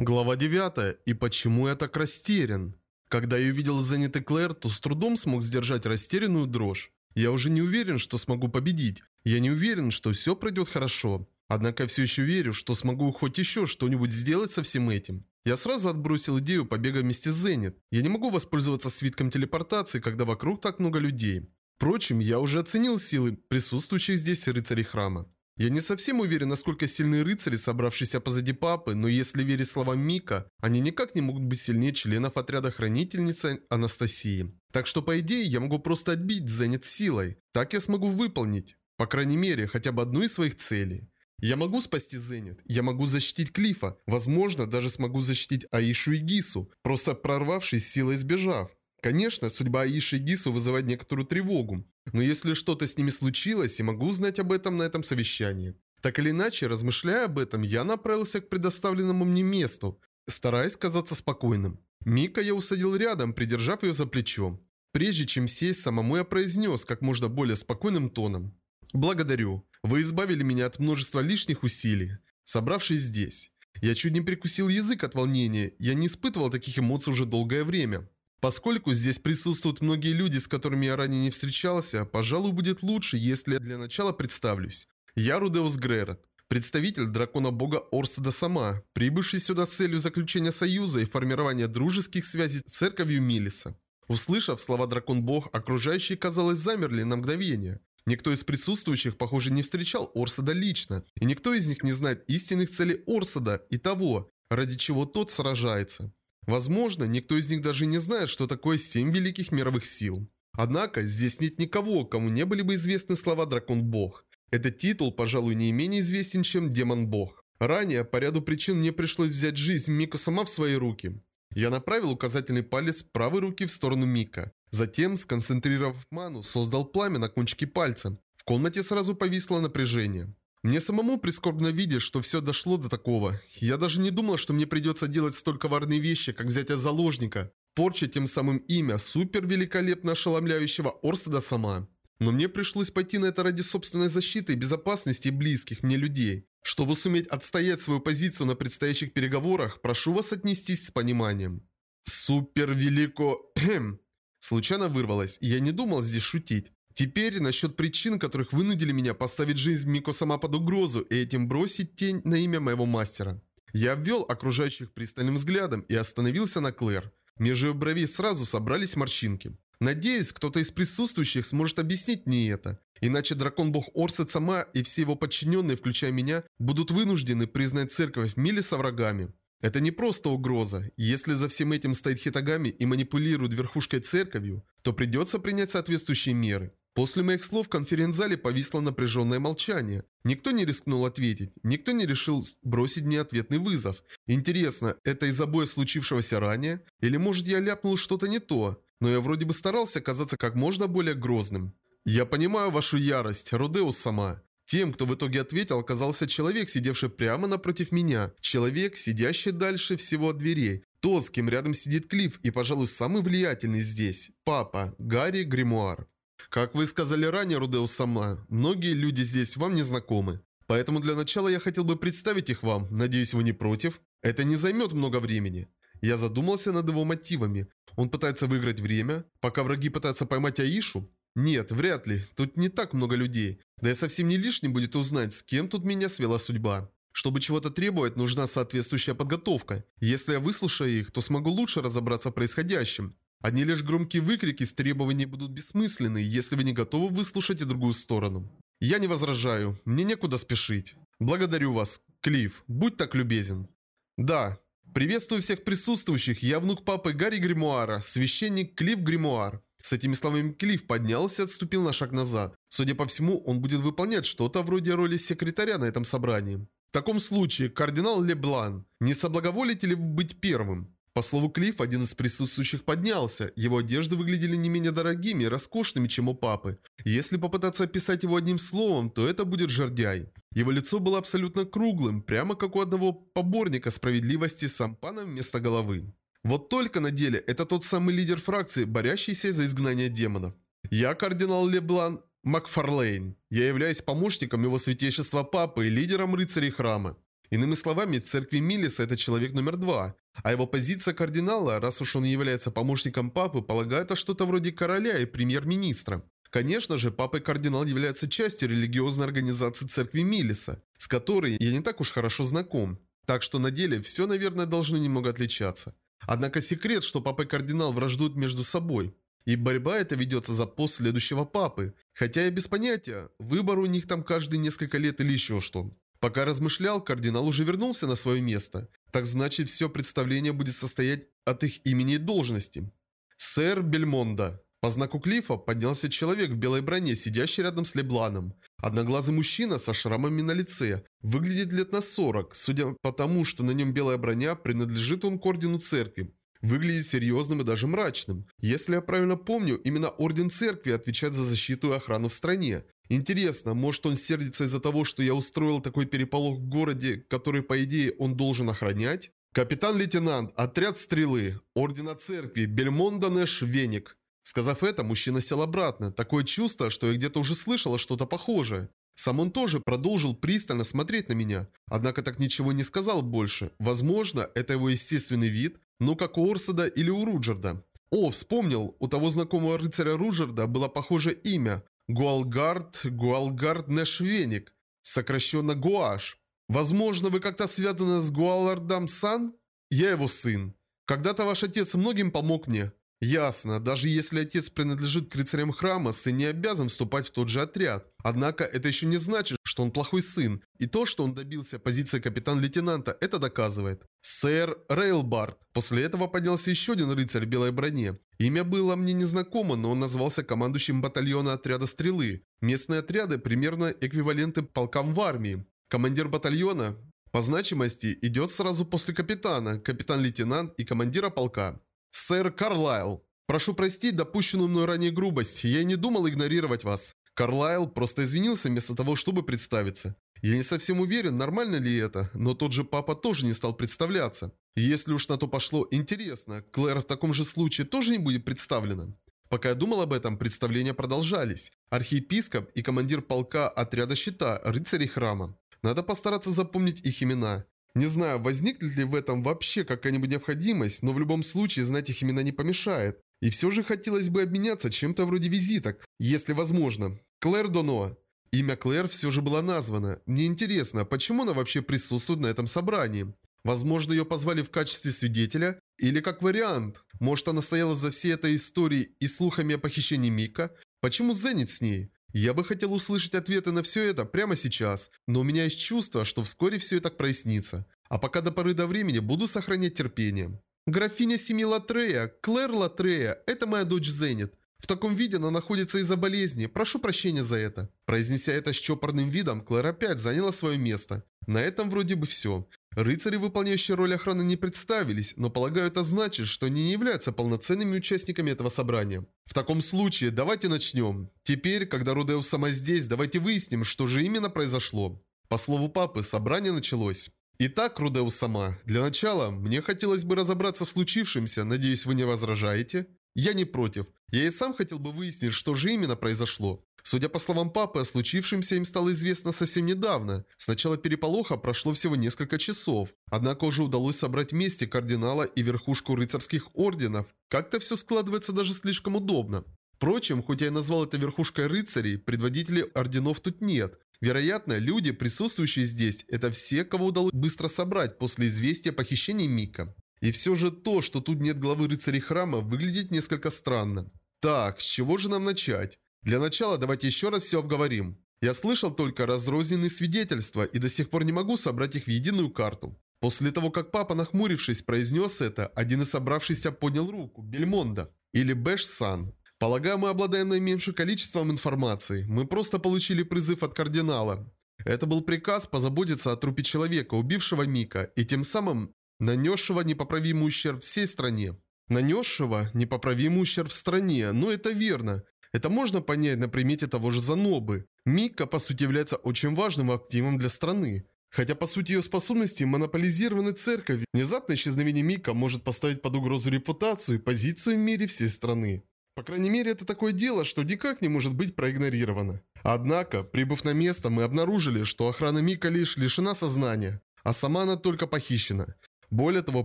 Глава 9. И почему я так растерян? Когда я увидел и Клэр, то с трудом смог сдержать растерянную дрожь. Я уже не уверен, что смогу победить. Я не уверен, что все пройдет хорошо. Однако все еще верю, что смогу хоть еще что-нибудь сделать со всем этим. Я сразу отбросил идею побега вместе с Зенит. Я не могу воспользоваться свитком телепортации, когда вокруг так много людей. Впрочем, я уже оценил силы присутствующих здесь рыцарей храма. Я не совсем уверен, насколько сильны рыцари, собравшиеся позади папы, но если верить словам Мика, они никак не могут быть сильнее членов отряда хранительницы Анастасии. Так что, по идее, я могу просто отбить Зенит силой. Так я смогу выполнить, по крайней мере, хотя бы одну из своих целей. Я могу спасти Зенит, я могу защитить Клифа, возможно, даже смогу защитить Аишу и Гису, просто прорвавшись силой сбежав. Конечно, судьба Аиши и Гису вызывает некоторую тревогу, но если что-то с ними случилось, я могу узнать об этом на этом совещании. Так или иначе, размышляя об этом, я направился к предоставленному мне месту, стараясь казаться спокойным. Мика я усадил рядом, придержав ее за плечо. Прежде чем сесть, самому я произнес как можно более спокойным тоном. «Благодарю. Вы избавили меня от множества лишних усилий, собравшись здесь. Я чуть не прикусил язык от волнения, я не испытывал таких эмоций уже долгое время. Поскольку здесь присутствуют многие люди, с которыми я ранее не встречался, пожалуй, будет лучше, если я для начала представлюсь. Я Рудеус Грерот, представитель дракона-бога Орстеда Сама, прибывший сюда с целью заключения союза и формирования дружеских связей с церковью Милиса. Услышав слова дракон-бог, окружающие, казалось, замерли на мгновение. Никто из присутствующих, похоже, не встречал Орстеда лично, и никто из них не знает истинных целей Орстеда и того, ради чего тот сражается. Возможно, никто из них даже не знает, что такое семь великих мировых сил. Однако, здесь нет никого, кому не были бы известны слова «Дракон-бог». Этот титул, пожалуй, не менее известен, чем «Демон-бог». Ранее, по ряду причин, мне пришлось взять жизнь Мико сама в свои руки. Я направил указательный палец правой руки в сторону Мика. Затем, сконцентрировав ману, создал пламя на кончике пальца. В комнате сразу повисло напряжение. Мне самому прискорбно видеть, что все дошло до такого. Я даже не думал, что мне придется делать столько варные вещи, как взять заложника, порча тем самым имя супер великолепно ошеломляющего Орстеда сама. Но мне пришлось пойти на это ради собственной защиты и безопасности близких мне людей. Чтобы суметь отстоять свою позицию на предстоящих переговорах, прошу вас отнестись с пониманием. Супер велико... Случайно вырвалось, и я не думал здесь шутить. Теперь насчет причин, которых вынудили меня поставить жизнь Мико сама под угрозу и этим бросить тень на имя моего мастера. Я обвел окружающих пристальным взглядом и остановился на Клэр. Между ее бровей сразу собрались морщинки. Надеюсь, кто-то из присутствующих сможет объяснить мне это. Иначе дракон-бог Орсет сама и все его подчиненные, включая меня, будут вынуждены признать церковь в со врагами. Это не просто угроза. Если за всем этим стоит Хитагами и манипулирует верхушкой церковью, то придется принять соответствующие меры. После моих слов в конференц-зале повисло напряженное молчание. Никто не рискнул ответить, никто не решил бросить мне ответный вызов. Интересно, это из-за боя случившегося ранее? Или может я ляпнул что-то не то? Но я вроде бы старался казаться как можно более грозным. Я понимаю вашу ярость, Родеус сама. Тем, кто в итоге ответил, оказался человек, сидевший прямо напротив меня. Человек, сидящий дальше всего от дверей. Тот, с кем рядом сидит Клифф и, пожалуй, самый влиятельный здесь. Папа, Гарри Гримуар. Как вы сказали ранее, Рудеус сама, многие люди здесь вам не знакомы. Поэтому для начала я хотел бы представить их вам, надеюсь вы не против. Это не займет много времени. Я задумался над его мотивами. Он пытается выиграть время, пока враги пытаются поймать Аишу? Нет, вряд ли. Тут не так много людей. Да и совсем не лишним будет узнать, с кем тут меня свела судьба. Чтобы чего-то требовать, нужна соответствующая подготовка. Если я выслушаю их, то смогу лучше разобраться в происходящем. Одни лишь громкие выкрики с требований будут бессмысленны, если вы не готовы выслушать и другую сторону. Я не возражаю, мне некуда спешить. Благодарю вас, Клифф, будь так любезен. Да, приветствую всех присутствующих, я внук папы Гарри Гримуара, священник Клифф Гримуар. С этими словами Клифф поднялся и отступил на шаг назад. Судя по всему, он будет выполнять что-то вроде роли секретаря на этом собрании. В таком случае, кардинал Леблан, не соблаговолите ли быть первым? По слову Клифф, один из присутствующих поднялся. Его одежды выглядели не менее дорогими и роскошными, чем у папы. Если попытаться описать его одним словом, то это будет жердяй. Его лицо было абсолютно круглым, прямо как у одного поборника справедливости с ампаном вместо головы. Вот только на деле это тот самый лидер фракции, борящийся за изгнание демонов. Я кардинал Леблан Макфарлейн. Я являюсь помощником его святейшества папы и лидером рыцарей храма. Иными словами, в церкви Милиса это человек номер два. А его позиция кардинала, раз уж он является помощником папы, полагаю, это что-то вроде короля и премьер-министра. Конечно же, папа и кардинал являются частью религиозной организации церкви Милиса, с которой я не так уж хорошо знаком. Так что на деле все, наверное, должно немного отличаться. Однако секрет, что папа и кардинал враждуют между собой. И борьба эта ведется за пост следующего папы. Хотя я без понятия, выбор у них там каждые несколько лет или еще что. Пока размышлял, кардинал уже вернулся на свое место. Так значит, все представление будет состоять от их имени и должности. Сэр Бельмонда. По знаку Клифа поднялся человек в белой броне, сидящий рядом с Лебланом. Одноглазый мужчина со шрамами на лице. Выглядит лет на 40, судя по тому, что на нем белая броня, принадлежит он к ордену церкви. Выглядит серьезным и даже мрачным. Если я правильно помню, именно Орден Церкви отвечает за защиту и охрану в стране. Интересно, может он сердится из-за того, что я устроил такой переполох в городе, который, по идее, он должен охранять? Капитан-лейтенант, отряд стрелы, Ордена Церкви, Бельмонда Нэш Веник. Сказав это, мужчина сел обратно. Такое чувство, что я где-то уже слышала что-то похожее. Сам он тоже продолжил пристально смотреть на меня. Однако так ничего не сказал больше. Возможно, это его естественный вид, ну как у Орсада или у Руджерда. О, вспомнил, у того знакомого рыцаря Руджерда было похожее имя. Гуалгард, Гуалгард Нэшвеник. Сокращенно Гуаш. Возможно, вы как-то связаны с Гуалардом Сан? Я его сын. Когда-то ваш отец многим помог мне. Ясно, даже если отец принадлежит к рыцарям храма, сын не обязан вступать в тот же отряд. Однако это еще не значит, что он плохой сын. И то, что он добился позиции капитан-лейтенанта, это доказывает. Сэр Рейлбард. После этого поднялся еще один рыцарь в белой броне. Имя было мне незнакомо, но он назвался командующим батальона отряда стрелы. Местные отряды примерно эквиваленты полкам в армии. Командир батальона по значимости идет сразу после капитана, капитан-лейтенант и командира полка. «Сэр Карлайл, прошу простить допущенную мной ранее грубость, я не думал игнорировать вас». Карлайл просто извинился вместо того, чтобы представиться. Я не совсем уверен, нормально ли это, но тот же папа тоже не стал представляться. если уж на то пошло, интересно, Клэр в таком же случае тоже не будет представлена? Пока я думал об этом, представления продолжались. Архиепископ и командир полка отряда щита, рыцарей храма. Надо постараться запомнить их имена. Не знаю, возникнет ли в этом вообще какая-нибудь необходимость, но в любом случае знать их имена не помешает. И все же хотелось бы обменяться чем-то вроде визиток, если возможно. Клэр Доно. Имя Клэр все же было названо. Мне интересно, почему она вообще присутствует на этом собрании? Возможно, ее позвали в качестве свидетеля? Или как вариант? Может, она стояла за всей этой историей и слухами о похищении Мика? Почему Зенит с ней? Я бы хотел услышать ответы на все это прямо сейчас, но у меня есть чувство, что вскоре все это прояснится. А пока до поры до времени буду сохранять терпение. Графиня семьи Латрея, Клэр Латрея, это моя дочь Зенит. В таком виде она находится из-за болезни, прошу прощения за это. Произнеся это с чопорным видом, Клэр опять заняла свое место. На этом вроде бы все. Рыцари, выполняющие роль охраны, не представились, но полагаю это значит, что они не являются полноценными участниками этого собрания. В таком случае, давайте начнем. Теперь, когда Рудеус сама здесь, давайте выясним, что же именно произошло. По слову папы, собрание началось. Итак, Рудеус сама, для начала, мне хотелось бы разобраться в случившемся, надеюсь, вы не возражаете? Я не против. Я и сам хотел бы выяснить, что же именно произошло. Судя по словам папы, о случившемся им стало известно совсем недавно. С начала переполоха прошло всего несколько часов. Однако уже удалось собрать вместе кардинала и верхушку рыцарских орденов. Как-то все складывается даже слишком удобно. Впрочем, хоть я и назвал это верхушкой рыцарей, предводителей орденов тут нет. Вероятно, люди, присутствующие здесь, это все, кого удалось быстро собрать после известия о похищении Мика. И все же то, что тут нет главы рыцарей храма, выглядит несколько странно. Так, с чего же нам начать? Для начала давайте еще раз все обговорим. Я слышал только разрозненные свидетельства и до сих пор не могу собрать их в единую карту. После того, как папа, нахмурившись, произнес это, один из собравшихся поднял руку, Бельмонда, или Бэш-сан. Полагаю, мы обладаем наименьшим количеством информации. Мы просто получили призыв от кардинала. Это был приказ позаботиться о трупе человека, убившего Мика, и тем самым нанесшего непоправимый ущерб всей стране. Нанесшего непоправимый ущерб стране, но это верно. Это можно понять на примете того же Занобы. Мика, по сути, является очень важным активом для страны. Хотя, по сути, ее способности монополизированы церковью, внезапное исчезновение Мика может поставить под угрозу репутацию и позицию в мире всей страны. По крайней мере, это такое дело, что никак не может быть проигнорировано. Однако, прибыв на место, мы обнаружили, что охрана Мика лишь лишена сознания. а сама она только похищена. Более того,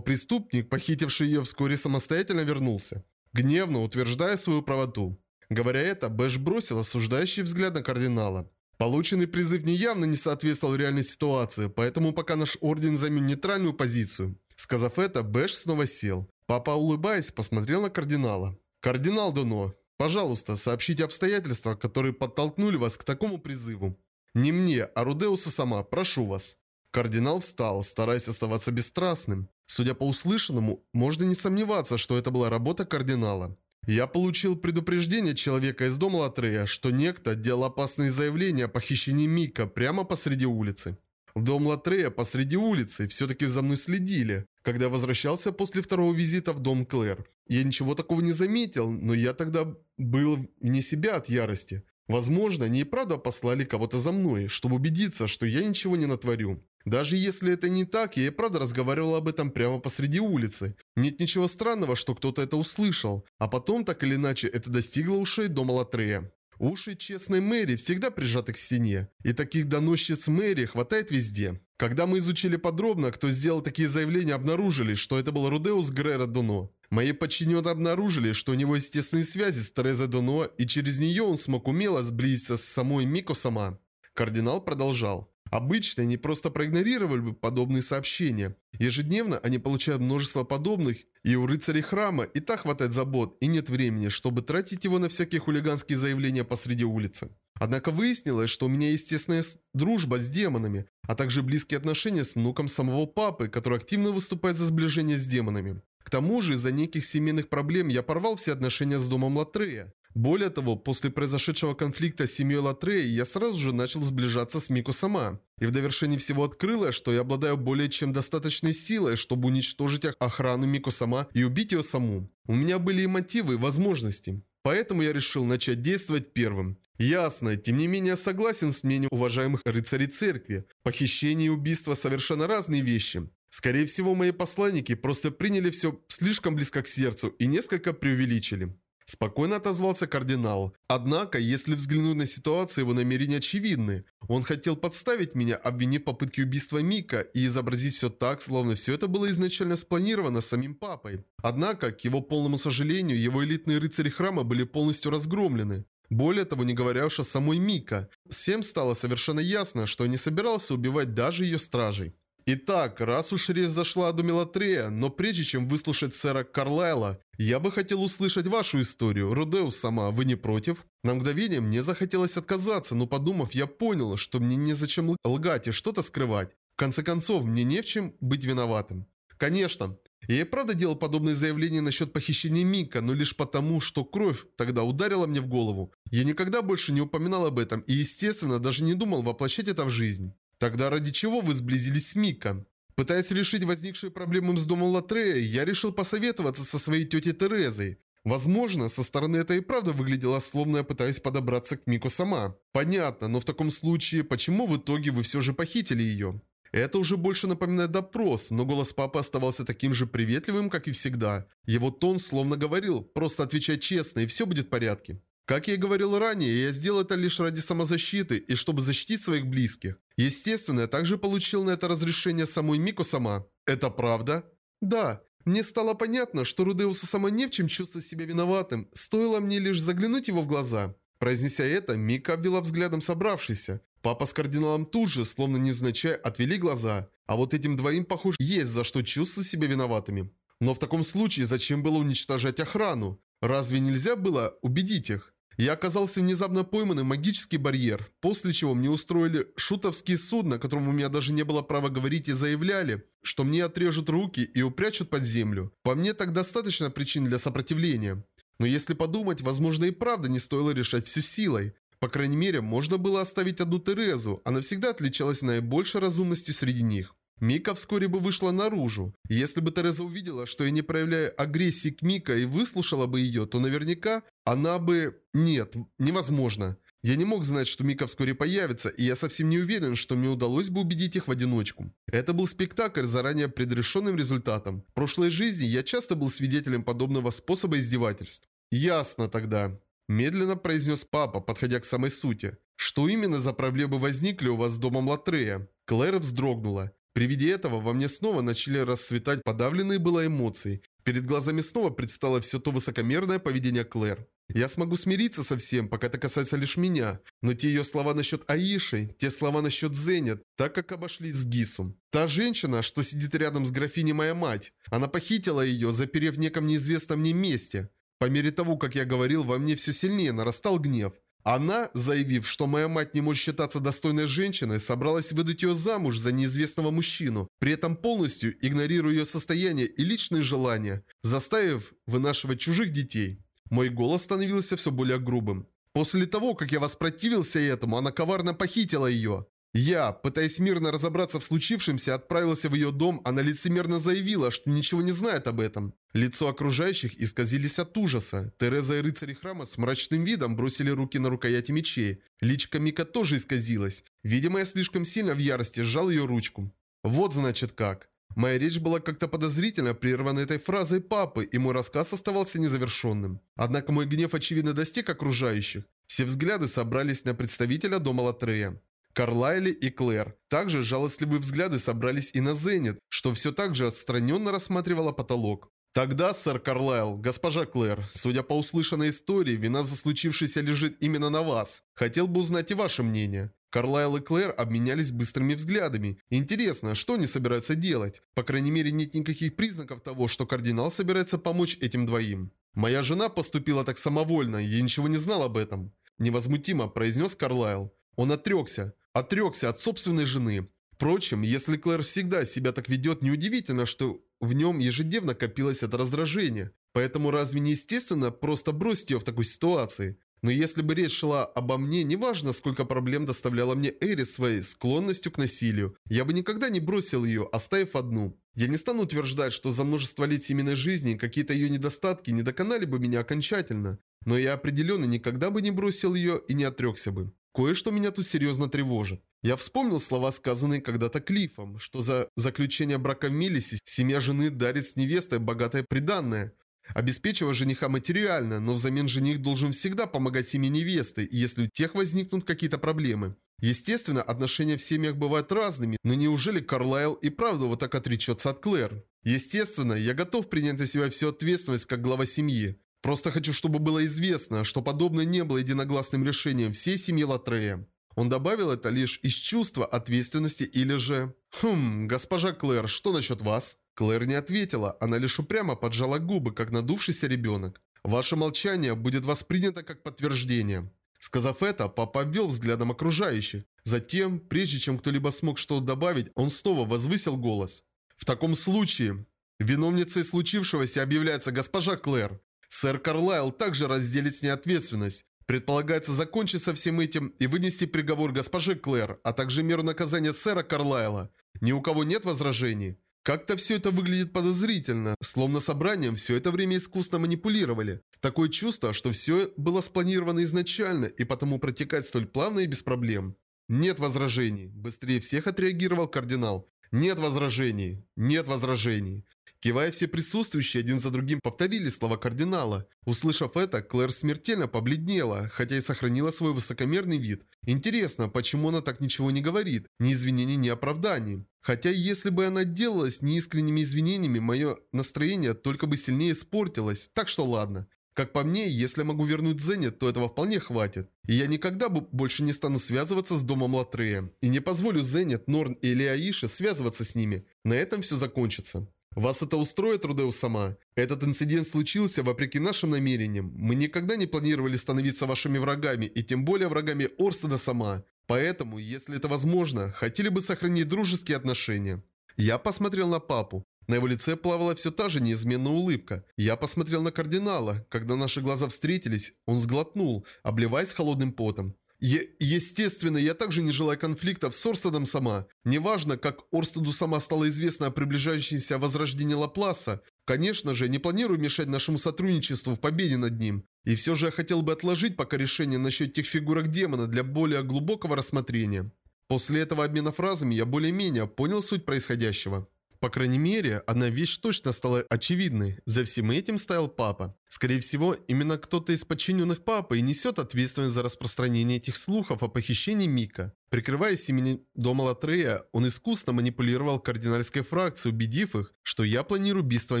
преступник, похитивший ее вскоре самостоятельно вернулся, гневно утверждая свою правоту. Говоря это, Бэш бросил осуждающий взгляд на кардинала. Полученный призыв явно не соответствовал реальной ситуации, поэтому пока наш орден займет нейтральную позицию. Сказав это, Бэш снова сел. Папа, улыбаясь, посмотрел на кардинала. «Кардинал Дуно, пожалуйста, сообщите обстоятельства, которые подтолкнули вас к такому призыву. Не мне, а Рудеусу-сама, прошу вас». Кардинал встал, стараясь оставаться бесстрастным. Судя по услышанному, можно не сомневаться, что это была работа кардинала. Я получил предупреждение человека из дома Латрея, что некто делал опасные заявления о похищении Мика прямо посреди улицы. В дом Латрея посреди улицы все-таки за мной следили, когда возвращался после второго визита в дом Клэр. Я ничего такого не заметил, но я тогда был вне себя от ярости. Возможно, они и правда послали кого-то за мной, чтобы убедиться, что я ничего не натворю. Даже если это не так, я и правда разговаривал об этом прямо посреди улицы. Нет ничего странного, что кто-то это услышал, а потом так или иначе это достигло ушей дома Латрея. Уши честной Мэри всегда прижаты к стене, и таких доносчиц Мэри хватает везде. Когда мы изучили подробно, кто сделал такие заявления, обнаружили, что это был Рудеус Грера Доно. Мои подчиненные обнаружили, что у него есть тесные связи с Терезой Доно, и через нее он смог умело сблизиться с самой Мико сама. Кардинал продолжал. Обычно они просто проигнорировали бы подобные сообщения. Ежедневно они получают множество подобных, и у рыцарей храма и так хватает забот, и нет времени, чтобы тратить его на всякие хулиганские заявления посреди улицы. Однако выяснилось, что у меня естественная дружба с демонами, а также близкие отношения с внуком самого папы, который активно выступает за сближение с демонами. К тому же, из-за неких семейных проблем я порвал все отношения с домом Латрея. Более того, после произошедшего конфликта с семьей Латреи я сразу же начал сближаться с Мико сама. И в довершении всего открыла, что я обладаю более чем достаточной силой, чтобы уничтожить охрану Мико сама и убить ее саму. У меня были и мотивы, и возможности. Поэтому я решил начать действовать первым. Ясно, тем не менее согласен с мнением уважаемых рыцарей церкви. Похищение и убийство совершенно разные вещи. Скорее всего, мои посланники просто приняли все слишком близко к сердцу и несколько преувеличили. Спокойно отозвался кардинал. Однако, если взглянуть на ситуацию, его намерения очевидны. Он хотел подставить меня, обвинив попытке убийства Мика и изобразить все так, словно все это было изначально спланировано самим папой. Однако, к его полному сожалению, его элитные рыцари храма были полностью разгромлены. Более того, не говоря уж о самой Мика, всем стало совершенно ясно, что не собирался убивать даже ее стражей. Итак, раз уж речь зашла о Думелатрея, но прежде чем выслушать сэра Карлайла, я бы хотел услышать вашу историю. Родеус сама, вы не против? На мгновение мне захотелось отказаться, но подумав, я понял, что мне незачем лгать и что-то скрывать. В конце концов, мне не в чем быть виноватым. Конечно, я и правда делал подобные заявления насчет похищения Мика, но лишь потому, что кровь тогда ударила мне в голову. Я никогда больше не упоминал об этом и, естественно, даже не думал воплощать это в жизнь. Тогда ради чего вы сблизились с Мика? Пытаясь решить возникшие проблемы с домом Латрея, я решил посоветоваться со своей тетей Терезой. Возможно, со стороны это и правда выглядело, словно я пытаюсь подобраться к Мику сама. Понятно, но в таком случае, почему в итоге вы все же похитили ее? Это уже больше напоминает допрос, но голос папы оставался таким же приветливым, как и всегда. Его тон словно говорил, просто отвечай честно, и все будет в порядке. Как я говорил ранее, я сделал это лишь ради самозащиты и чтобы защитить своих близких. Естественно, я также получил на это разрешение самой Мико сама. Это правда? Да. Мне стало понятно, что Рудеусу сама не в чем чувствовать себя виноватым, стоило мне лишь заглянуть его в глаза. Произнеся это, Мика обвела взглядом собравшийся. Папа с кардиналом тут же, словно невзначай, отвели глаза. А вот этим двоим, похоже, есть за что чувствовать себя виноватыми. Но в таком случае зачем было уничтожать охрану? Разве нельзя было убедить их? Я оказался внезапно пойманным магический барьер, после чего мне устроили шутовские судна, которому у меня даже не было права говорить и заявляли, что мне отрежут руки и упрячут под землю. По мне так достаточно причин для сопротивления. Но если подумать, возможно и правда не стоило решать всю силой. По крайней мере, можно было оставить одну Терезу, она всегда отличалась наибольшей разумностью среди них. Мика вскоре бы вышла наружу. если бы Тереза увидела, что я не проявляю агрессии к Мика и выслушала бы ее, то наверняка она бы... Нет, невозможно. Я не мог знать, что Мика вскоре появится, и я совсем не уверен, что мне удалось бы убедить их в одиночку. Это был спектакль с заранее предрешенным результатом. В прошлой жизни я часто был свидетелем подобного способа издевательств. Ясно тогда. Медленно произнес папа, подходя к самой сути. Что именно за проблемы возникли у вас с домом Латрея? Клэр вздрогнула. При виде этого во мне снова начали расцветать подавленные было эмоции. Перед глазами снова предстало все то высокомерное поведение Клэр. Я смогу смириться со всем, пока это касается лишь меня. Но те ее слова насчет Аиши, те слова насчет Зенит, так как обошлись с Гисум. Та женщина, что сидит рядом с графиней моя мать, она похитила ее, заперев в неком неизвестном мне месте. По мере того, как я говорил, во мне все сильнее нарастал гнев. Она, заявив, что моя мать не может считаться достойной женщиной, собралась выдать ее замуж за неизвестного мужчину, при этом полностью игнорируя ее состояние и личные желания, заставив вынашивать чужих детей. Мой голос становился все более грубым. После того, как я воспротивился этому, она коварно похитила ее. Я, пытаясь мирно разобраться в случившемся, отправился в ее дом, она лицемерно заявила, что ничего не знает об этом. Лицо окружающих исказились от ужаса. Тереза и рыцари храма с мрачным видом бросили руки на рукояти мечей. Личка Мика тоже исказилась. Видимо, я слишком сильно в ярости сжал ее ручку. Вот значит как. Моя речь была как-то подозрительно прервана этой фразой папы, и мой рассказ оставался незавершенным. Однако мой гнев очевидно достиг окружающих. Все взгляды собрались на представителя дома Латрея. Карлайли и Клэр. Также жалостливые взгляды собрались и на Зенит, что все так же отстраненно рассматривала потолок. Тогда, сэр Карлайл, госпожа Клэр, судя по услышанной истории, вина за случившееся лежит именно на вас. Хотел бы узнать и ваше мнение. Карлайл и Клэр обменялись быстрыми взглядами. Интересно, что они собираются делать? По крайней мере, нет никаких признаков того, что кардинал собирается помочь этим двоим. Моя жена поступила так самовольно, я ничего не знал об этом. Невозмутимо произнес Карлайл. Он отрекся. Отрекся от собственной жены. Впрочем, если Клэр всегда себя так ведет, неудивительно, что в нем ежедневно копилось это раздражение. Поэтому разве не естественно просто бросить ее в такой ситуации? Но если бы речь шла обо мне, неважно, сколько проблем доставляла мне Эри своей склонностью к насилию, я бы никогда не бросил ее, оставив одну. Я не стану утверждать, что за множество лет семейной жизни какие-то ее недостатки не доконали бы меня окончательно. Но я определенно никогда бы не бросил ее и не отрекся бы. Кое-что меня тут серьезно тревожит. Я вспомнил слова, сказанные когда-то Клифом, что за заключение брака в Милисе семья жены дарит с невестой богатое приданное, обеспечивая жениха материально, но взамен жених должен всегда помогать семье невесты, если у тех возникнут какие-то проблемы. Естественно, отношения в семьях бывают разными, но неужели Карлайл и правда вот так отречется от Клэр? Естественно, я готов принять на себя всю ответственность как глава семьи. Просто хочу, чтобы было известно, что подобное не было единогласным решением всей семьи Латрея. Он добавил это лишь из чувства ответственности или же... «Хм, госпожа Клэр, что насчет вас?» Клэр не ответила, она лишь упрямо поджала губы, как надувшийся ребенок. «Ваше молчание будет воспринято как подтверждение». Сказав это, папа обвел взглядом окружающих. Затем, прежде чем кто-либо смог что-то добавить, он снова возвысил голос. «В таком случае, виновницей случившегося объявляется госпожа Клэр. Сэр Карлайл также разделит с ней ответственность. Предполагается закончить со всем этим и вынести приговор госпоже Клэр, а также меру наказания сэра Карлайла. Ни у кого нет возражений. Как-то все это выглядит подозрительно, словно собранием все это время искусно манипулировали. Такое чувство, что все было спланировано изначально и потому протекает столь плавно и без проблем. «Нет возражений», – быстрее всех отреагировал кардинал. «Нет возражений! Нет возражений!» Кивая, все присутствующие один за другим повторили слова кардинала. Услышав это, Клэр смертельно побледнела, хотя и сохранила свой высокомерный вид. Интересно, почему она так ничего не говорит? Ни извинений, ни оправданий. Хотя если бы она делалась неискренними извинениями, мое настроение только бы сильнее испортилось, так что ладно. Как по мне, если я могу вернуть Зенит, то этого вполне хватит. И я никогда больше не стану связываться с домом Латрея. И не позволю Зенит, Норн и Элиаише связываться с ними. На этом все закончится. Вас это устроит, Рудеу сама? Этот инцидент случился вопреки нашим намерениям. Мы никогда не планировали становиться вашими врагами, и тем более врагами Орстеда сама. Поэтому, если это возможно, хотели бы сохранить дружеские отношения. Я посмотрел на папу. На его лице плавала все та же неизменная улыбка. Я посмотрел на кардинала. Когда наши глаза встретились, он сглотнул, обливаясь холодным потом. Е естественно, я также не желаю конфликтов с Орстедом сама. Неважно, как Орстеду сама стало известно о приближающемся возрождении Лапласа. Конечно же, не планирую мешать нашему сотрудничеству в победе над ним. И все же я хотел бы отложить пока решение насчет тех фигурок демона для более глубокого рассмотрения. После этого обмена фразами я более-менее понял суть происходящего. По крайней мере, одна вещь точно стала очевидной. За всем этим стоял папа. Скорее всего, именно кто-то из подчиненных папы и несет ответственность за распространение этих слухов о похищении Мика. Прикрываясь именем дома Латрея, он искусно манипулировал кардинальской фракцией, убедив их, что я планирую убийство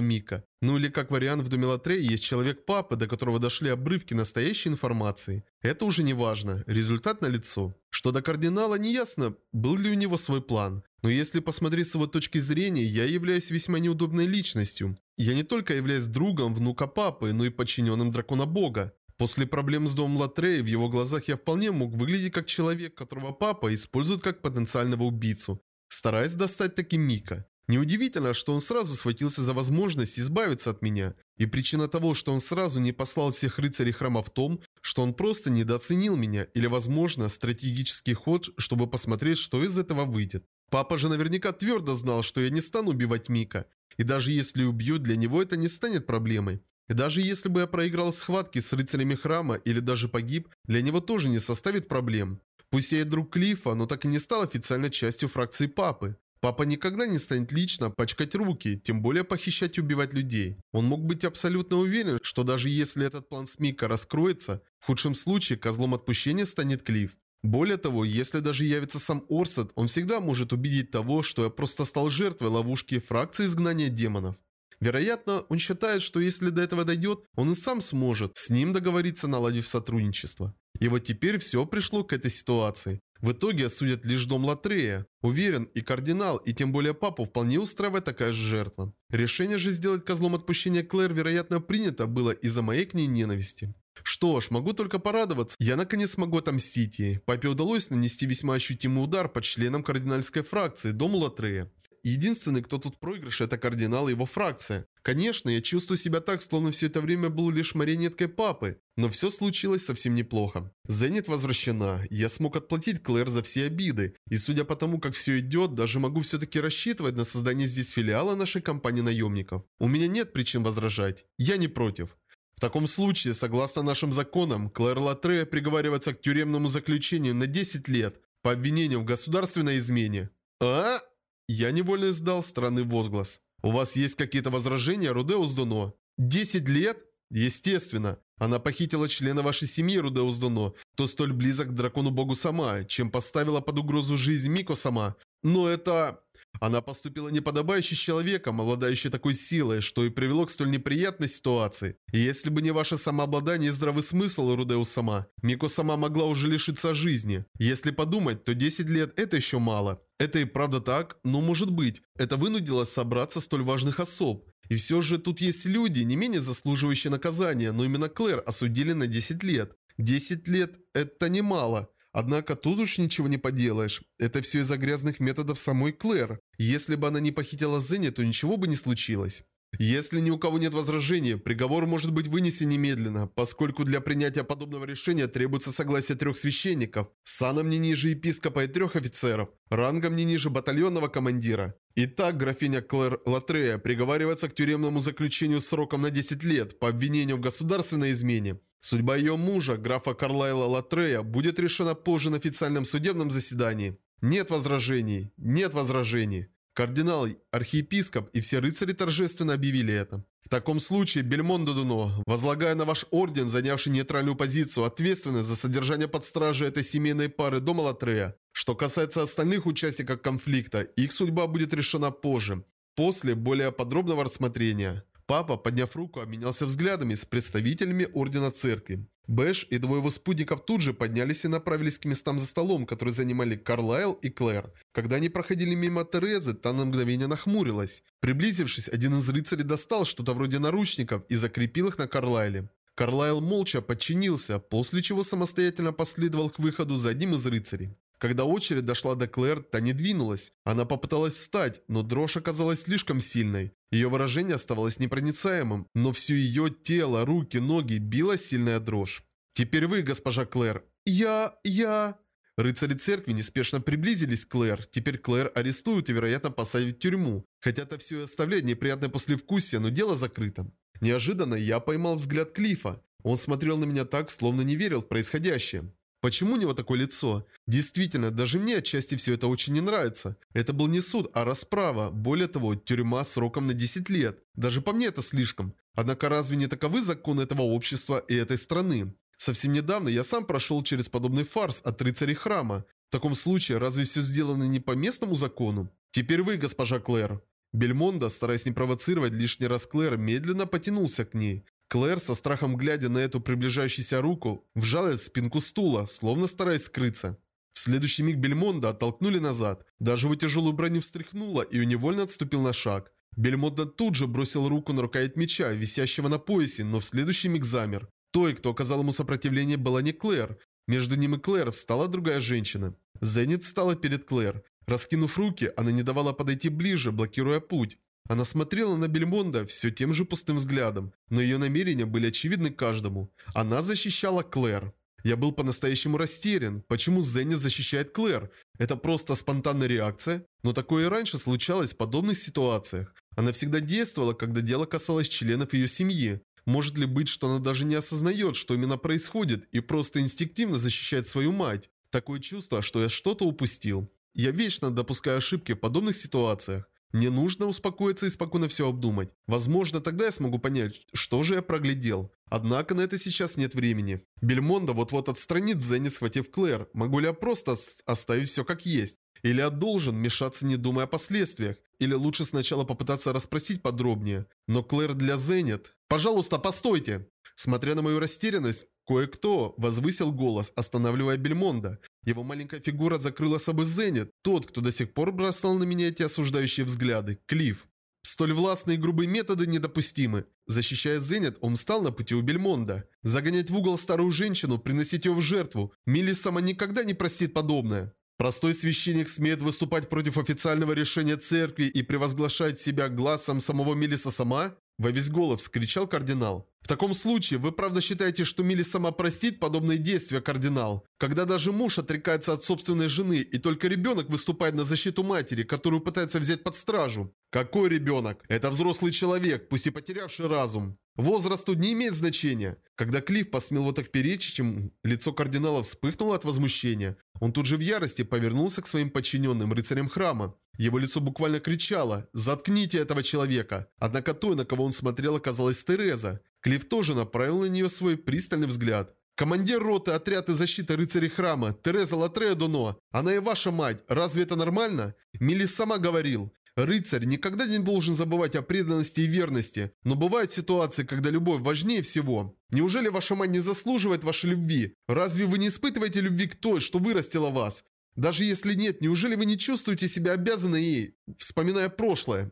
Мика. Ну или как вариант в доме Латрея есть человек папы, до которого дошли обрывки настоящей информации. Это уже не важно, результат налицо. Что до кардинала, неясно, был ли у него свой план. Но если посмотреть с его точки зрения, я являюсь весьма неудобной личностью. Я не только являюсь другом внука папы, но и подчиненным дракона бога. После проблем с домом Латрея в его глазах я вполне мог выглядеть как человек, которого папа использует как потенциального убийцу, стараясь достать таки Мика. Неудивительно, что он сразу схватился за возможность избавиться от меня. И причина того, что он сразу не послал всех рыцарей храма в том, что он просто недооценил меня, или, возможно, стратегический ход, чтобы посмотреть, что из этого выйдет. Папа же наверняка твердо знал, что я не стану убивать Мика. И даже если убью, для него это не станет проблемой. И даже если бы я проиграл схватки с рыцарями храма или даже погиб, для него тоже не составит проблем. Пусть я и друг Клифа, но так и не стал официально частью фракции папы. Папа никогда не станет лично пачкать руки, тем более похищать и убивать людей. Он мог быть абсолютно уверен, что даже если этот план с Мика раскроется, в худшем случае козлом отпущения станет Клифф. Более того, если даже явится сам Орсет, он всегда может убедить того, что я просто стал жертвой ловушки фракции изгнания демонов. Вероятно, он считает, что если до этого дойдет, он и сам сможет с ним договориться, наладив сотрудничество. И вот теперь все пришло к этой ситуации. В итоге осудят лишь дом Латрея. Уверен, и кардинал, и тем более папу вполне устраивает такая же жертва. Решение же сделать козлом отпущения Клэр, вероятно, принято было из-за моей к ней ненависти. Что ж, могу только порадоваться. Я наконец смогу отомстить ей. Папе удалось нанести весьма ощутимый удар по членам кардинальской фракции, дому Латрея. Единственный, кто тут в это кардинал и его фракция. Конечно, я чувствую себя так, словно все это время был лишь марионеткой папы, но все случилось совсем неплохо. Зенит возвращена, я смог отплатить Клэр за все обиды, и судя по тому, как все идет, даже могу все-таки рассчитывать на создание здесь филиала нашей компании наемников. У меня нет причин возражать, я не против. В таком случае, согласно нашим законам, Клэр Латре приговаривается к тюремному заключению на 10 лет по обвинению в государственной измене. А? Я невольно издал странный возглас. «У вас есть какие-то возражения, Рудеус Доно?» «Десять лет?» «Естественно. Она похитила члена вашей семьи, Рудеус Доно, кто столь близок к дракону-богу сама, чем поставила под угрозу жизнь Мико сама. Но это...» Она поступила неподобающе человеком, обладающим такой силой, что и привело к столь неприятной ситуации. И если бы не ваше самообладание и здравый смысл, Рудеус сама, Мико сама могла уже лишиться жизни. Если подумать, то 10 лет это еще мало. Это и правда так, но может быть, это вынудило собраться столь важных особ. И все же тут есть люди, не менее заслуживающие наказания, но именно Клэр осудили на 10 лет. 10 лет – это немало. Однако тут уж ничего не поделаешь. Это все из-за грязных методов самой Клэр. Если бы она не похитила Зенни, то ничего бы не случилось. Если ни у кого нет возражений, приговор может быть вынесен немедленно, поскольку для принятия подобного решения требуется согласие трех священников, саном не ниже епископа и трех офицеров, рангом не ниже батальонного командира. Итак, графиня Клэр Латрея приговаривается к тюремному заключению сроком на 10 лет по обвинению в государственной измене. Судьба ее мужа, графа Карлайла Латрея, будет решена позже на официальном судебном заседании. Нет возражений. Нет возражений. Кардинал, архиепископ и все рыцари торжественно объявили это. В таком случае, Бельмондо Дуно, возлагая на ваш орден, занявший нейтральную позицию, ответственность за содержание под стражей этой семейной пары дома Латрея. Что касается остальных участников конфликта, их судьба будет решена позже, после более подробного рассмотрения. Папа, подняв руку, обменялся взглядами с представителями Ордена Церкви. Бэш и двое его спутников тут же поднялись и направились к местам за столом, которые занимали Карлайл и Клэр. Когда они проходили мимо Терезы, та на мгновение нахмурилась. Приблизившись, один из рыцарей достал что-то вроде наручников и закрепил их на Карлайле. Карлайл молча подчинился, после чего самостоятельно последовал к выходу за одним из рыцарей. Когда очередь дошла до Клэр, та не двинулась. Она попыталась встать, но дрожь оказалась слишком сильной. Ее выражение оставалось непроницаемым, но все ее тело, руки, ноги била сильная дрожь. «Теперь вы, госпожа Клэр». «Я... я...» Рыцари церкви неспешно приблизились к Клэр. Теперь Клэр арестуют и, вероятно, посадят в тюрьму. Хотя это все и оставляет неприятное послевкусие, но дело закрыто. Неожиданно я поймал взгляд Клифа. Он смотрел на меня так, словно не верил в происходящее. Почему у него такое лицо? Действительно, даже мне отчасти все это очень не нравится. Это был не суд, а расправа. Более того, тюрьма сроком на 10 лет. Даже по мне это слишком. Однако разве не таковы законы этого общества и этой страны? Совсем недавно я сам прошел через подобный фарс от рыцарей храма. таком случае, разве все сделано не по местному закону? Теперь вы, госпожа Клэр. Бельмондо, стараясь не провоцировать лишний раз Клэр, медленно потянулся к ней. Клэр, со страхом глядя на эту приближающуюся руку, вжалась в спинку стула, словно стараясь скрыться. В следующий миг Бельмонда оттолкнули назад. Даже его тяжелую броню встряхнуло, и он невольно отступил на шаг. Бельмонда тут же бросил руку на рукоять меча, висящего на поясе, но в следующий миг замер. Той, кто оказал ему сопротивление, была не Клэр. Между ним и Клэр встала другая женщина. Зенит встала перед Клэр. Раскинув руки, она не давала подойти ближе, блокируя путь. Она смотрела на Бельмонда все тем же пустым взглядом, но ее намерения были очевидны каждому. Она защищала Клэр. Я был по-настоящему растерян. Почему Зенни защищает Клэр? Это просто спонтанная реакция? Но такое и раньше случалось в подобных ситуациях. Она всегда действовала, когда дело касалось членов ее семьи. Может ли быть, что она даже не осознает, что именно происходит, и просто инстинктивно защищает свою мать? Такое чувство, что я что-то упустил. Я вечно допускаю ошибки в подобных ситуациях. Мне нужно успокоиться и спокойно все обдумать. Возможно, тогда я смогу понять, что же я проглядел. Однако на это сейчас нет времени. Бельмонда вот-вот отстранит Зенни, схватив Клэр. Могу ли я просто оставить все как есть? Или я должен мешаться, не думая о последствиях? Или лучше сначала попытаться расспросить подробнее? Но Клэр для Зенит... Пожалуйста, постойте! Смотря на мою растерянность, кое-кто возвысил голос, останавливая Бельмонда. Его маленькая фигура закрыла собой Зенит, тот, кто до сих пор бросал на меня эти осуждающие взгляды, Клифф. Столь властные и грубые методы недопустимы. Защищая Зенит, он встал на пути у Бельмонда. Загонять в угол старую женщину, приносить ее в жертву. Милли сама никогда не простит подобное. Простой священник смеет выступать против официального решения церкви и превозглашать себя глазом самого Милиса сама? Во весь голос кричал кардинал. В таком случае, вы правда считаете, что Милли сама простит подобные действия, кардинал? Когда даже муж отрекается от собственной жены, и только ребенок выступает на защиту матери, которую пытается взять под стражу? Какой ребенок? Это взрослый человек, пусть и потерявший разум. Возраст тут не имеет значения. Когда Клифф посмел вот так перечить ему, лицо кардинала вспыхнуло от возмущения. Он тут же в ярости повернулся к своим подчиненным рыцарям храма. Его лицо буквально кричало «Заткните этого человека!» Однако той, на кого он смотрел, оказалась Тереза. Клифф тоже направил на нее свой пристальный взгляд. «Командир роты отряд и защиты рыцарей храма, Тереза Латрея Дуно. Она и ваша мать. Разве это нормально?» Милис сама говорил. Рыцарь никогда не должен забывать о преданности и верности, но бывают ситуации, когда любовь важнее всего. Неужели ваша мать не заслуживает вашей любви? Разве вы не испытываете любви к той, что вырастила вас? Даже если нет, неужели вы не чувствуете себя обязаны ей, вспоминая прошлое?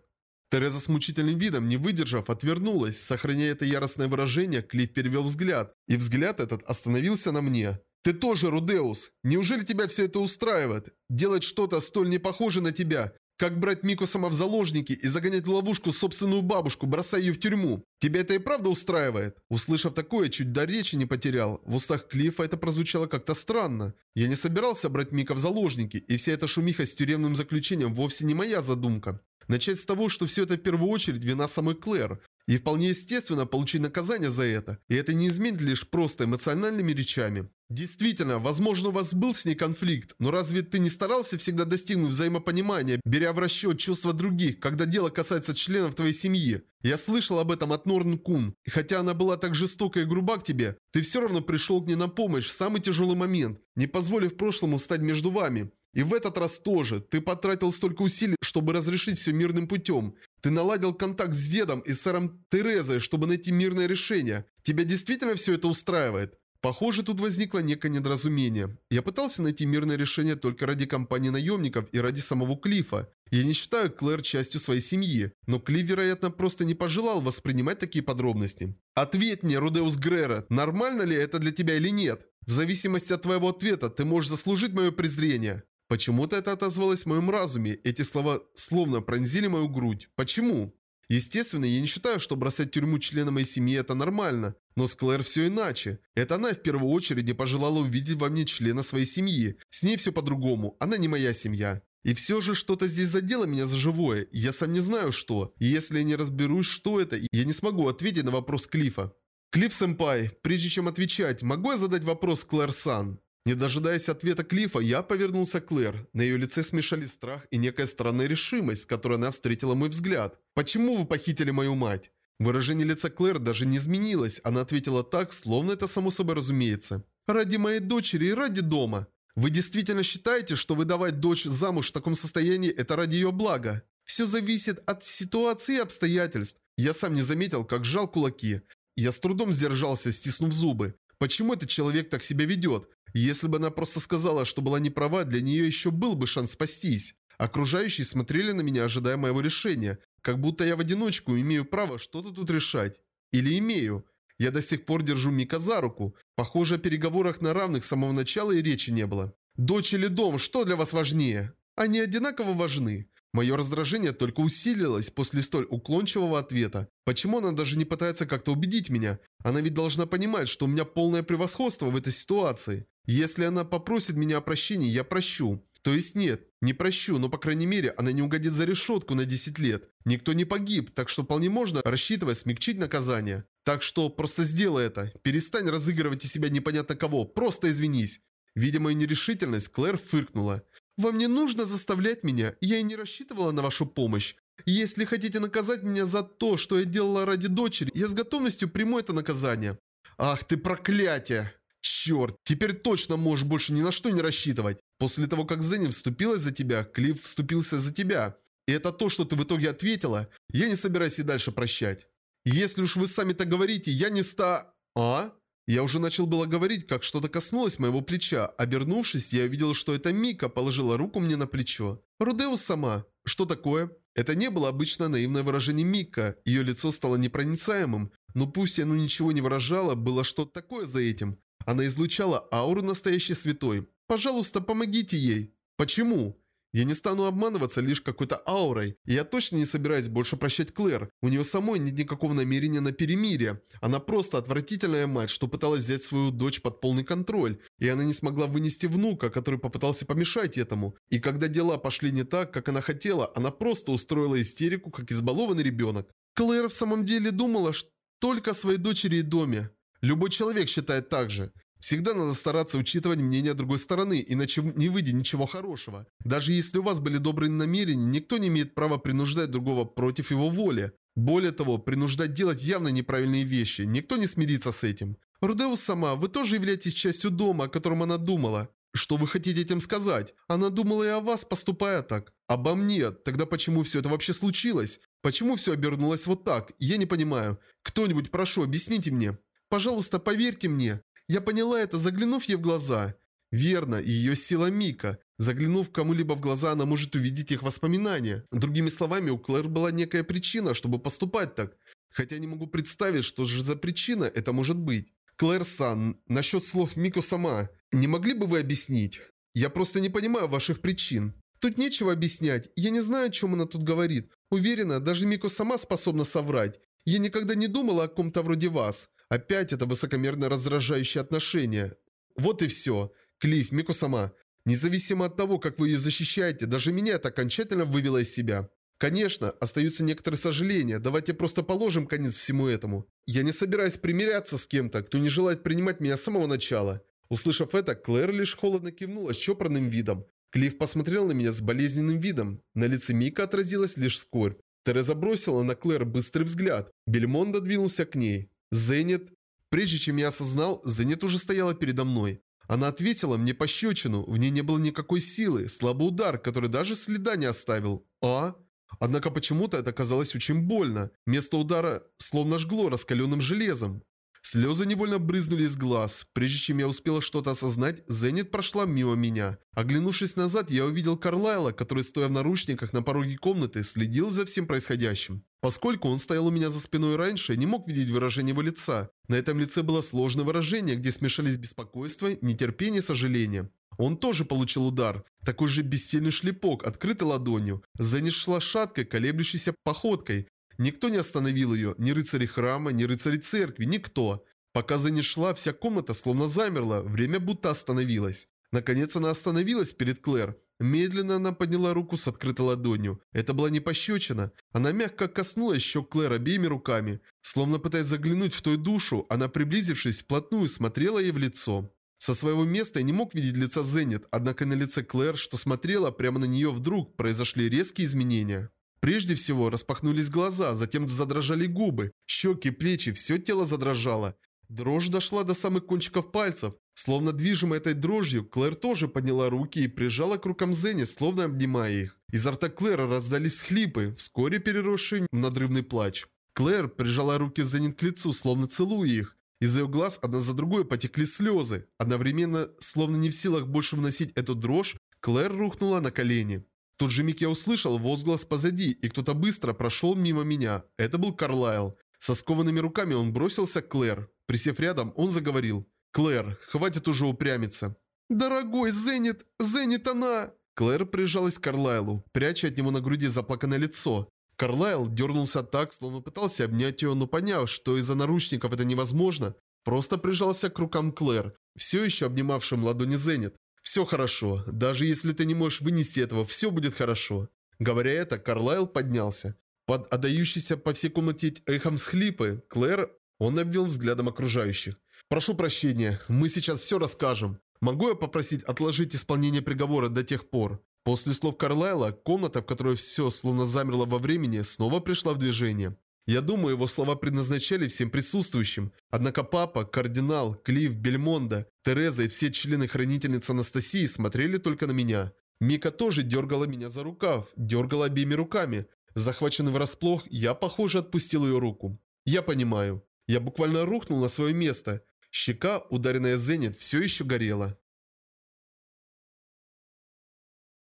Тереза с мучительным видом, не выдержав, отвернулась. Сохраняя это яростное выражение, Клифф перевел взгляд, и взгляд этот остановился на мне. «Ты тоже, Рудеус! Неужели тебя все это устраивает? Делать что-то столь не похоже на тебя? Как брать Мику сама в заложники и загонять в ловушку собственную бабушку, бросая ее в тюрьму? Тебя это и правда устраивает? Услышав такое, чуть до речи не потерял. В устах Клиффа это прозвучало как-то странно. Я не собирался брать Мика в заложники, и вся эта шумиха с тюремным заключением вовсе не моя задумка. Начать с того, что все это в первую очередь вина самой Клэр. И вполне естественно получить наказание за это. И это не изменит лишь просто эмоциональными речами. Действительно, возможно, у вас был с ней конфликт, но разве ты не старался всегда достигнуть взаимопонимания, беря в расчет чувства других, когда дело касается членов твоей семьи? Я слышал об этом от Норн Кун, и хотя она была так жестока и груба к тебе, ты все равно пришел к ней на помощь в самый тяжелый момент, не позволив прошлому встать между вами. И в этот раз тоже. Ты потратил столько усилий, чтобы разрешить все мирным путем. Ты наладил контакт с дедом и сэром Терезой, чтобы найти мирное решение. Тебя действительно все это устраивает? Похоже, тут возникло некое недоразумение. Я пытался найти мирное решение только ради компании наемников и ради самого Клифа. Я не считаю Клэр частью своей семьи, но Клифф, вероятно, просто не пожелал воспринимать такие подробности. Ответь мне, Рудеус Грера, нормально ли это для тебя или нет? В зависимости от твоего ответа, ты можешь заслужить мое презрение. Почему-то это отозвалось в моем разуме, эти слова словно пронзили мою грудь. Почему? Естественно, я не считаю, что бросать тюрьму члена моей семьи это нормально. Но с Клэр все иначе. Это она в первую очередь не пожелала увидеть во мне члена своей семьи. С ней все по-другому. Она не моя семья. И все же что-то здесь задело меня за живое. Я сам не знаю что. И если я не разберусь, что это, я не смогу ответить на вопрос Клифа. Клифф-сэмпай, прежде чем отвечать, могу я задать вопрос Клэр Сан? Не дожидаясь ответа Клифа, я повернулся к Клэр. На ее лице смешались страх и некая странная решимость, с которой она встретила мой взгляд. «Почему вы похитили мою мать?» Выражение лица Клэр даже не изменилось. Она ответила так, словно это само собой разумеется. «Ради моей дочери и ради дома». Вы действительно считаете, что выдавать дочь замуж в таком состоянии – это ради ее блага? Все зависит от ситуации и обстоятельств. Я сам не заметил, как сжал кулаки. Я с трудом сдержался, стиснув зубы. Почему этот человек так себя ведет? Если бы она просто сказала, что была не права, для нее еще был бы шанс спастись. Окружающие смотрели на меня, ожидая моего решения. Как будто я в одиночку имею право что-то тут решать. Или имею. Я до сих пор держу Мика за руку. Похоже, о переговорах на равных с самого начала и речи не было. Дочь или дом, что для вас важнее? Они одинаково важны. Мое раздражение только усилилось после столь уклончивого ответа. Почему она даже не пытается как-то убедить меня? Она ведь должна понимать, что у меня полное превосходство в этой ситуации. Если она попросит меня о прощении, я прощу. То есть нет, не прощу, но по крайней мере она не угодит за решетку на 10 лет. Никто не погиб, так что вполне можно рассчитывать смягчить наказание. Так что просто сделай это. Перестань разыгрывать из себя непонятно кого, просто извинись. Видя мою нерешительность, Клэр фыркнула. Вам не нужно заставлять меня, я и не рассчитывала на вашу помощь. Если хотите наказать меня за то, что я делала ради дочери, я с готовностью приму это наказание. Ах ты проклятие! Черт, теперь точно можешь больше ни на что не рассчитывать. После того, как Зенни вступилась за тебя, Клифф вступился за тебя. И это то, что ты в итоге ответила. Я не собираюсь и дальше прощать. Если уж вы сами так говорите, я не ста... А? Я уже начал было говорить, как что-то коснулось моего плеча. Обернувшись, я увидел, что это Мика положила руку мне на плечо. Рудеус сама. Что такое? Это не было обычное наивное выражение Мика. Ее лицо стало непроницаемым. Но пусть оно ничего не выражало, было что-то такое за этим. Она излучала ауру настоящей святой. Пожалуйста, помогите ей. Почему? Я не стану обманываться лишь какой-то аурой. Я точно не собираюсь больше прощать Клэр. У нее самой нет никакого намерения на перемирие. Она просто отвратительная мать, что пыталась взять свою дочь под полный контроль. И она не смогла вынести внука, который попытался помешать этому. И когда дела пошли не так, как она хотела, она просто устроила истерику, как избалованный ребенок. Клэр в самом деле думала что только о своей дочери и доме. Любой человек считает так же. Всегда надо стараться учитывать мнение другой стороны, иначе не выйдет ничего хорошего. Даже если у вас были добрые намерения, никто не имеет права принуждать другого против его воли. Более того, принуждать делать явно неправильные вещи. Никто не смирится с этим. Рудеус сама, вы тоже являетесь частью дома, о котором она думала. Что вы хотите этим сказать? Она думала и о вас, поступая так. Обо мне. Тогда почему все это вообще случилось? Почему все обернулось вот так? Я не понимаю. Кто-нибудь, прошу, объясните мне. Пожалуйста, поверьте мне. Я поняла это, заглянув ей в глаза. Верно, ее сила Мика. Заглянув кому-либо в глаза, она может увидеть их воспоминания. Другими словами, у Клэр была некая причина, чтобы поступать так. Хотя не могу представить, что же за причина это может быть. Клэр-сан, насчет слов Мико сама, не могли бы вы объяснить? Я просто не понимаю ваших причин. Тут нечего объяснять, я не знаю, о чем она тут говорит. Уверена, даже Мико сама способна соврать. Я никогда не думала о ком-то вроде вас. Опять это высокомерно раздражающее отношение. Вот и все. Клифф, Мико сама. Независимо от того, как вы ее защищаете, даже меня это окончательно вывело из себя. Конечно, остаются некоторые сожаления, давайте просто положим конец всему этому. Я не собираюсь примиряться с кем-то, кто не желает принимать меня с самого начала. Услышав это, Клэр лишь холодно кивнула с чопорным видом. Клифф посмотрел на меня с болезненным видом. На лице Мика отразилась лишь скорбь. Тереза бросила на Клэр быстрый взгляд. Бельмондо двинулся к ней. Зенит. Прежде чем я осознал, Зенит уже стояла передо мной. Она ответила мне пощечину, в ней не было никакой силы, слабый удар, который даже следа не оставил. А? Однако почему-то это казалось очень больно. Место удара словно жгло раскаленным железом. Слезы невольно брызнули из глаз. Прежде чем я успела что-то осознать, Зенит прошла мимо меня. Оглянувшись назад, я увидел Карлайла, который, стоя в наручниках на пороге комнаты, следил за всем происходящим. Поскольку он стоял у меня за спиной раньше, не мог видеть выражение его лица. На этом лице было сложное выражение, где смешались беспокойство, нетерпение и сожаление. Он тоже получил удар. Такой же бессильный шлепок, открытой ладонью. Зенит шла шаткой, колеблющейся походкой. Никто не остановил ее, ни рыцари храма, ни рыцари церкви, никто. Пока за ней шла, вся комната словно замерла, время будто остановилось. Наконец она остановилась перед Клэр. Медленно она подняла руку с открытой ладонью. Это была не пощечина. Она мягко коснулась щек Клэр обеими руками. Словно пытаясь заглянуть в той душу, она, приблизившись вплотную, смотрела ей в лицо. Со своего места я не мог видеть лица Зенит, однако на лице Клэр, что смотрела прямо на нее вдруг, произошли резкие изменения. Прежде всего распахнулись глаза, затем задрожали губы, щеки, плечи, все тело задрожало. Дрожь дошла до самых кончиков пальцев. Словно движимая этой дрожью, Клэр тоже подняла руки и прижала к рукам Зенни, словно обнимая их. Изо рта Клэра раздались хлипы, вскоре переросшие в надрывный плач. Клэр прижала руки Зенни к лицу, словно целуя их. Из ее глаз одна за другой потекли слезы. Одновременно, словно не в силах больше вносить эту дрожь, Клэр рухнула на колени. В тот же миг я услышал возглас позади, и кто-то быстро прошел мимо меня. Это был Карлайл. Со скованными руками он бросился к Клэр. Присев рядом, он заговорил. «Клэр, хватит уже упрямиться». «Дорогой, Зенит! Зенит она!» Клэр прижалась к Карлайлу, пряча от него на груди заплаканное лицо. Карлайл дернулся так, словно пытался обнять ее, но поняв, что из-за наручников это невозможно, просто прижался к рукам Клэр, все еще обнимавшим ладони Зенит. «Все хорошо. Даже если ты не можешь вынести этого, все будет хорошо». Говоря это, Карлайл поднялся. Под отдающийся по всей комнате эхом схлипы, Клэр, он обвел взглядом окружающих. «Прошу прощения, мы сейчас все расскажем. Могу я попросить отложить исполнение приговора до тех пор?» После слов Карлайла, комната, в которой все словно замерло во времени, снова пришла в движение. Я думаю, его слова предназначали всем присутствующим. Однако папа, кардинал, Клифф, Бельмонда, Тереза и все члены хранительницы Анастасии смотрели только на меня. Мика тоже дергала меня за рукав, дергала обеими руками. Захваченный врасплох, я, похоже, отпустил ее руку. Я понимаю. Я буквально рухнул на свое место. Щека, ударенная Зенит, все еще горела.